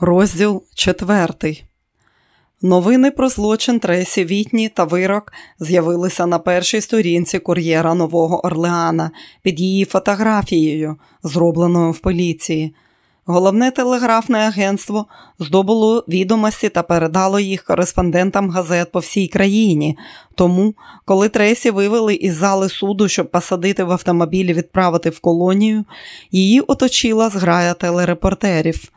Розділ четвертий. Новини про злочин Тресі Вітні та вирок з'явилися на першій сторінці кур'єра Нового Орлеана під її фотографією, зробленою в поліції. Головне телеграфне агентство здобуло відомості та передало їх кореспондентам газет по всій країні. Тому, коли Тресі вивели із зали суду, щоб посадити в автомобіль і відправити в колонію, її оточила зграя телерепортерів.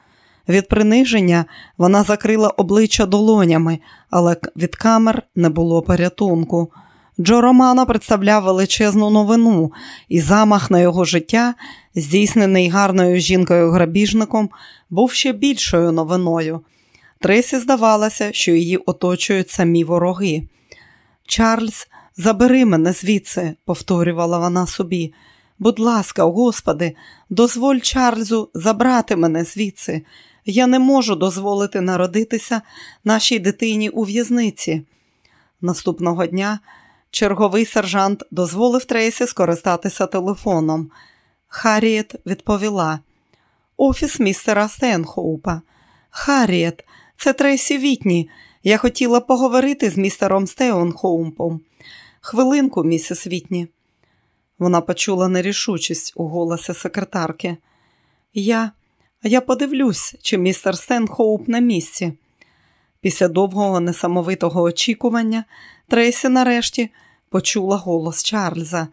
Від приниження вона закрила обличчя долонями, але від камер не було порятунку. Джо Романо представляв величезну новину, і замах на його життя, здійснений гарною жінкою-грабіжником, був ще більшою новиною. Тресі здавалося, що її оточують самі вороги. Чарльз, забери мене звідси, повторювала вона собі. Будь ласка, Господи, дозволь Чарльзу забрати мене звідси. Я не можу дозволити народитися нашій дитині у в'язниці. Наступного дня черговий сержант дозволив Трейсі скористатися телефоном. Харріет відповіла: Офіс містера Стенхоупа. Харріет, це Трейсі Вітні. Я хотіла поговорити з містером Стеонхоумпом. Хвилинку, місіс Вітні. Вона почула нерішучість у голосі секретарки. Я я подивлюсь, чи містер Стенхоуп на місці. Після довгого несамовитого очікування Трейсі нарешті почула голос Чарльза.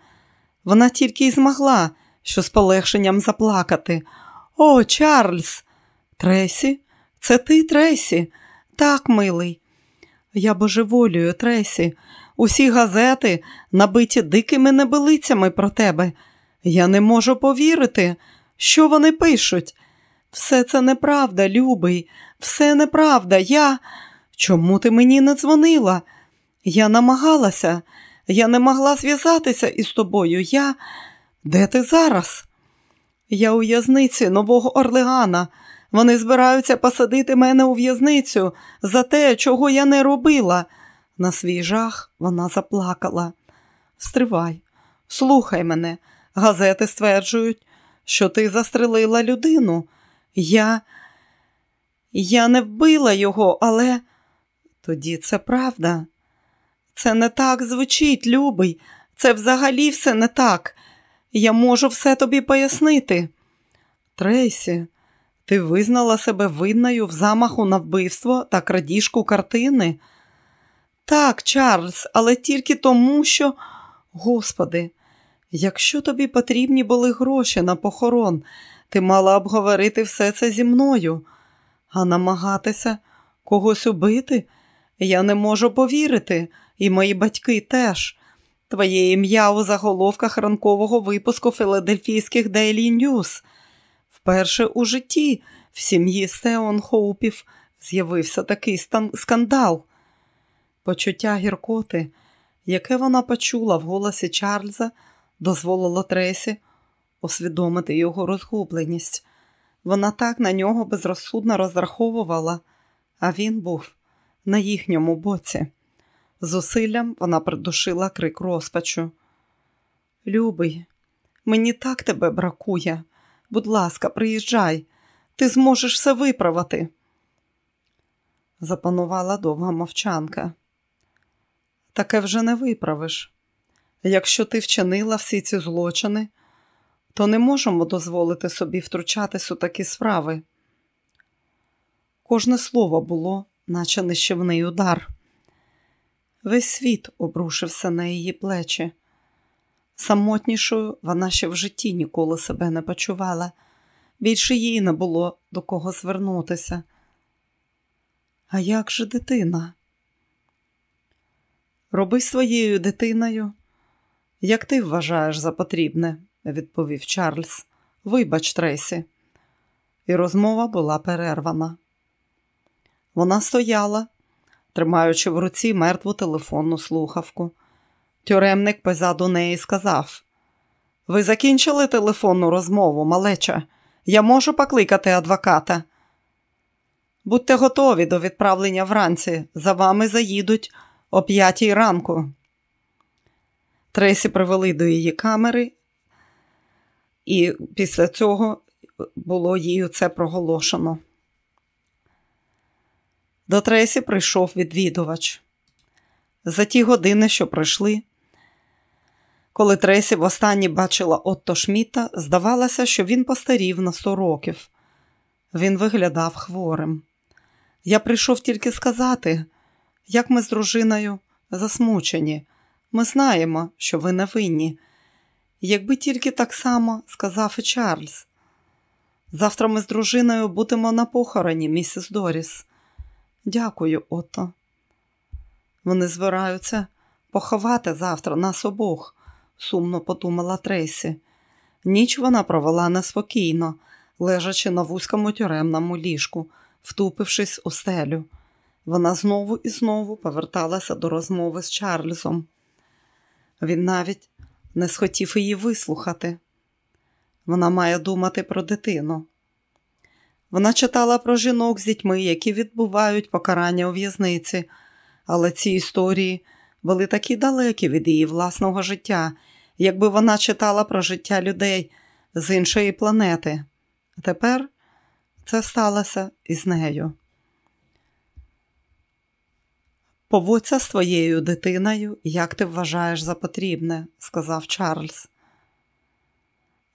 Вона тільки й змогла, що з полегшенням заплакати. О, Чарльз! Тресі, це ти, Тресі? Так, милий. Я божеволюю, Тресі. Усі газети набиті дикими небилицями про тебе. Я не можу повірити, що вони пишуть. Все це неправда, любий, все неправда. Я. Чому ти мені не дзвонила? Я намагалася, я не могла зв'язатися із тобою. Я. Де ти зараз? Я у в'язниці Нового Орлеана. Вони збираються посадити мене у в'язницю за те, чого я не робила. На свій жах вона заплакала. Стривай, слухай мене, газети стверджують, що ти застрелила людину. Я Я не вбила його, але тоді це правда. Це не так звучить, любий. Це взагалі все не так. Я можу все тобі пояснити. Трейсі, ти визнала себе винною в замаху на вбивство та крадіжку картини? Так, Чарльз, але тільки тому, що, Господи, якщо тобі потрібні були гроші на похорон, ти мала обговорити все це зі мною, а намагатися когось убити я не можу повірити, і мої батьки теж. Твоє ім'я у заголовках ранкового випуску філадельфійських Daily News. Вперше у житті в сім'ї Сеон Хоупів з'явився такий скандал. Почуття гіркоти, яке вона почула в голосі Чарльза, дозволило Тресі усвідомити його розгубленість. Вона так на нього безрозсудно розраховувала, а він був на їхньому боці. Зусиллям вона придушила крик розпачу. Любий, мені так тебе бракує. Будь ласка, приїжджай, ти зможеш все виправити. Запанувала довга мовчанка. Таке вже не виправиш. Якщо ти вчинила всі ці злочини, то не можемо дозволити собі втручатись у такі справи. Кожне слово було, наче нищівний удар. Весь світ обрушився на її плечі. Самотнішою вона ще в житті ніколи себе не почувала, більше їй не було до кого звернутися. А як же дитина? Роби своєю дитиною, як ти вважаєш за потрібне, відповів Чарльз. Вибач, Тресі. І розмова була перервана. Вона стояла, тримаючи в руці мертву телефонну слухавку. Тюремник позаду неї сказав: Ви закінчили телефонну розмову, малеча. Я можу покликати адвоката. Будьте готові до відправлення вранці. За вами заїдуть о п'ятій ранку. Тресі привели до її камери і після цього було їй це проголошено. До Тресі прийшов відвідувач. За ті години, що пройшли, коли Тресі востаннє бачила Отто Шміта, здавалося, що він постарів на сто років. Він виглядав хворим. Я прийшов тільки сказати, як ми з дружиною засмучені. Ми знаємо, що ви не винні. Якби тільки так само сказав і Чарльз. Завтра ми з дружиною будемо на похороні, місіс Доріс. Дякую, Отто. Вони збираються поховати завтра нас обох, сумно подумала Трейсі. Ніч вона провела неспокійно, лежачи на вузькому тюремному ліжку, втупившись у стелю. Вона знову і знову поверталася до розмови з Чарльзом. Він навіть не схотів її вислухати. Вона має думати про дитину. Вона читала про жінок з дітьми, які відбувають покарання у в'язниці, але ці історії були такі далекі від її власного життя, якби вона читала про життя людей з іншої планети. Тепер це сталося із нею. Поводься з твоєю дитиною, як ти вважаєш за потрібне, сказав Чарльз.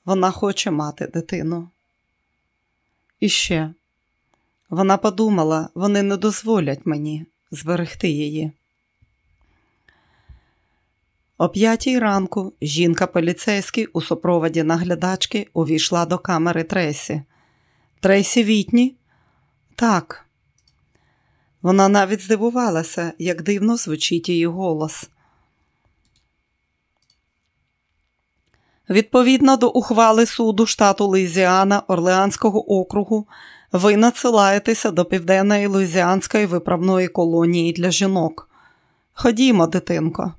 Вона хоче мати дитину. І ще вона подумала, вони не дозволять мені зберегти її. О п'ятій ранку жінка поліцейський у супроводі наглядачки увійшла до камери Тресі. Тресі Вітні? Так. Вона навіть здивувалася, як дивно звучить її голос. Відповідно до ухвали суду штату Луїзіана Орлеанського округу, ви надсилаєтеся до Південної Луїзіанської виправної колонії для жінок. Ходімо, дитинко.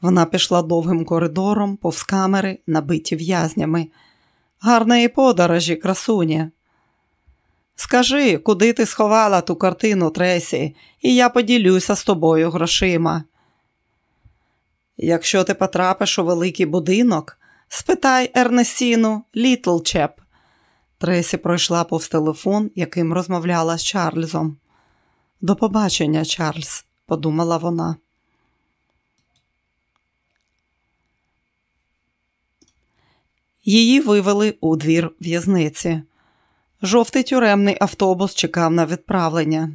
Вона пішла довгим коридором, повз камери, набиті в'язнями. Гарної подорожі, красуня. Скажи, куди ти сховала ту картину Тресі, і я поділюся з тобою грошима. Якщо ти потрапиш у великий будинок, спитай Ернестіну Літлчеп. Тресі пройшла повз телефон, яким розмовляла з Чарльзом. До побачення, Чарльз, подумала вона. Її вивели у двір в'язниці. Жовтий тюремний автобус чекав на відправлення.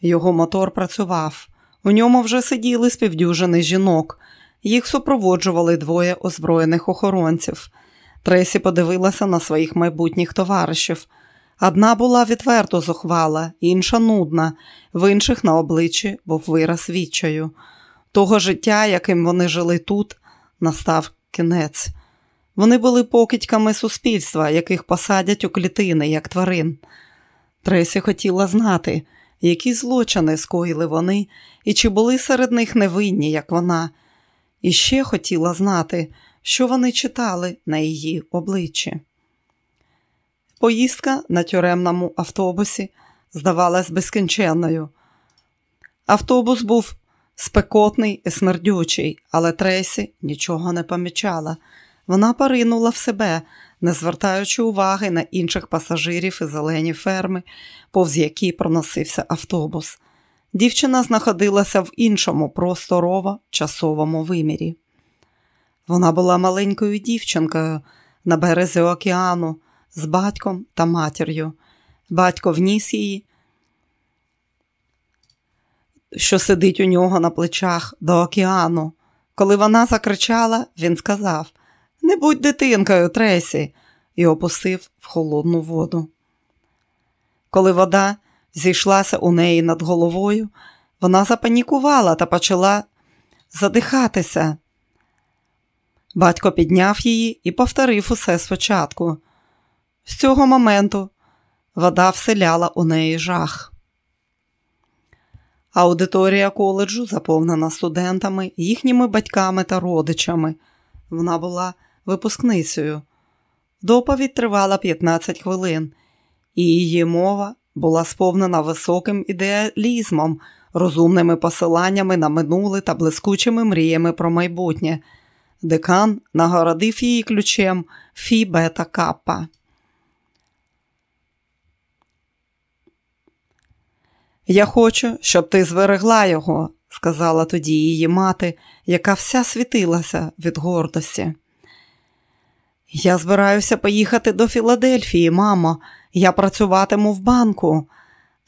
Його мотор працював. У ньому вже сиділи співдюжини жінок. Їх супроводжували двоє озброєних охоронців. Тресі подивилася на своїх майбутніх товаришів. Одна була відверто зухвала, інша нудна, в інших на обличчі був вираз відчаю. Того життя, яким вони жили тут, настав кінець. Вони були покидьками суспільства, яких посадять у клітини, як тварин. Тресі хотіла знати, які злочини скоїли вони, і чи були серед них невинні, як вона. І ще хотіла знати, що вони читали на її обличчі. Поїздка на тюремному автобусі здавалась безкінченною. Автобус був спекотний і смердючий, але Тресі нічого не помічала. Вона поринула в себе, не звертаючи уваги на інших пасажирів і зелені ферми, повз які проносився автобус. Дівчина знаходилася в іншому просторово часовому вимірі. Вона була маленькою дівчинкою на березі океану з батьком та матір'ю. Батько вніс її, що сидить у нього на плечах до океану. Коли вона закричала, він сказав Не будь дитинкою, Тресі, і опустив в холодну воду. Коли вода зійшлася у неї над головою, вона запанікувала та почала задихатися. Батько підняв її і повторив усе спочатку. З цього моменту вода вселяла у неї жах. Аудиторія коледжу заповнена студентами, їхніми батьками та родичами. Вона була випускницею. Доповідь тривала 15 хвилин, і її мова була сповнена високим ідеалізмом, розумними посиланнями на минуле та блискучими мріями про майбутнє. Декан нагородив її ключем Фі Бета Каппа. Я хочу, щоб ти зберегла його, сказала тоді її мати, яка вся світилася від гордості. Я збираюся поїхати до Філадельфії, мамо. Я працюватиму в банку.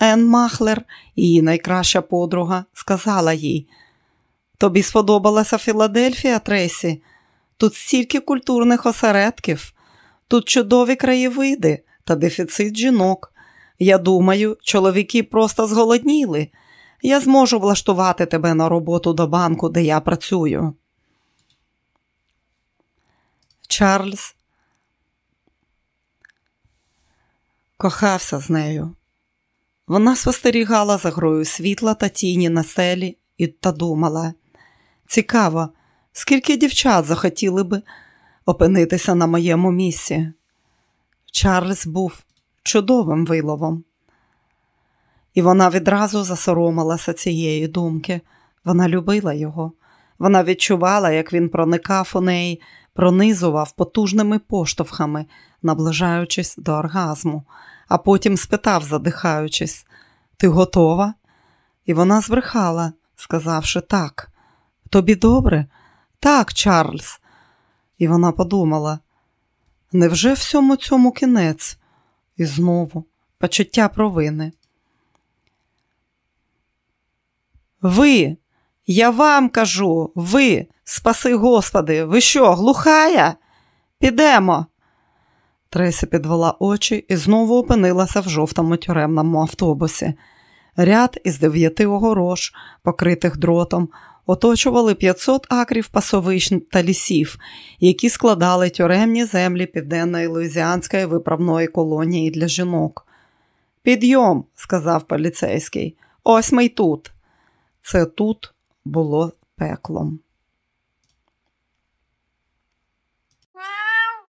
Ен Махлер, її найкраща подруга, сказала їй. Тобі сподобалася Філадельфія, Тресі? Тут стільки культурних осередків, тут чудові краєвиди та дефіцит жінок. Я думаю, чоловіки просто зголодніли. Я зможу влаштувати тебе на роботу до банку, де я працюю. Чарльз кохався з нею. Вона спостерігала за грою світла та тіні на селі і та думала. Цікаво, скільки дівчат захотіли би опинитися на моєму місці. Чарльз був чудовим виловом. І вона відразу засоромилася цієї думки. Вона любила його. Вона відчувала, як він проникав у неї, пронизував потужними поштовхами, наближаючись до оргазму, а потім спитав, задихаючись, Ти готова? І вона збрехала, сказавши так. Тобі добре? Так, Чарльз. І вона подумала, невже всьому цьому кінець? І знову почуття провини. Ви, я вам кажу, ви, спаси Господи, ви що, глухая? Підемо. Тресі підвела очі і знову опинилася в жовтому тюремному автобусі. Ряд із дев'яти огорож, покритих дротом, оточували 500 акрів пасовищ та лісів, які складали тюремні землі Південної Луїзіанської виправної колонії для жінок. Підйом, сказав поліцейський, ось ми й тут. Це тут було пеклом.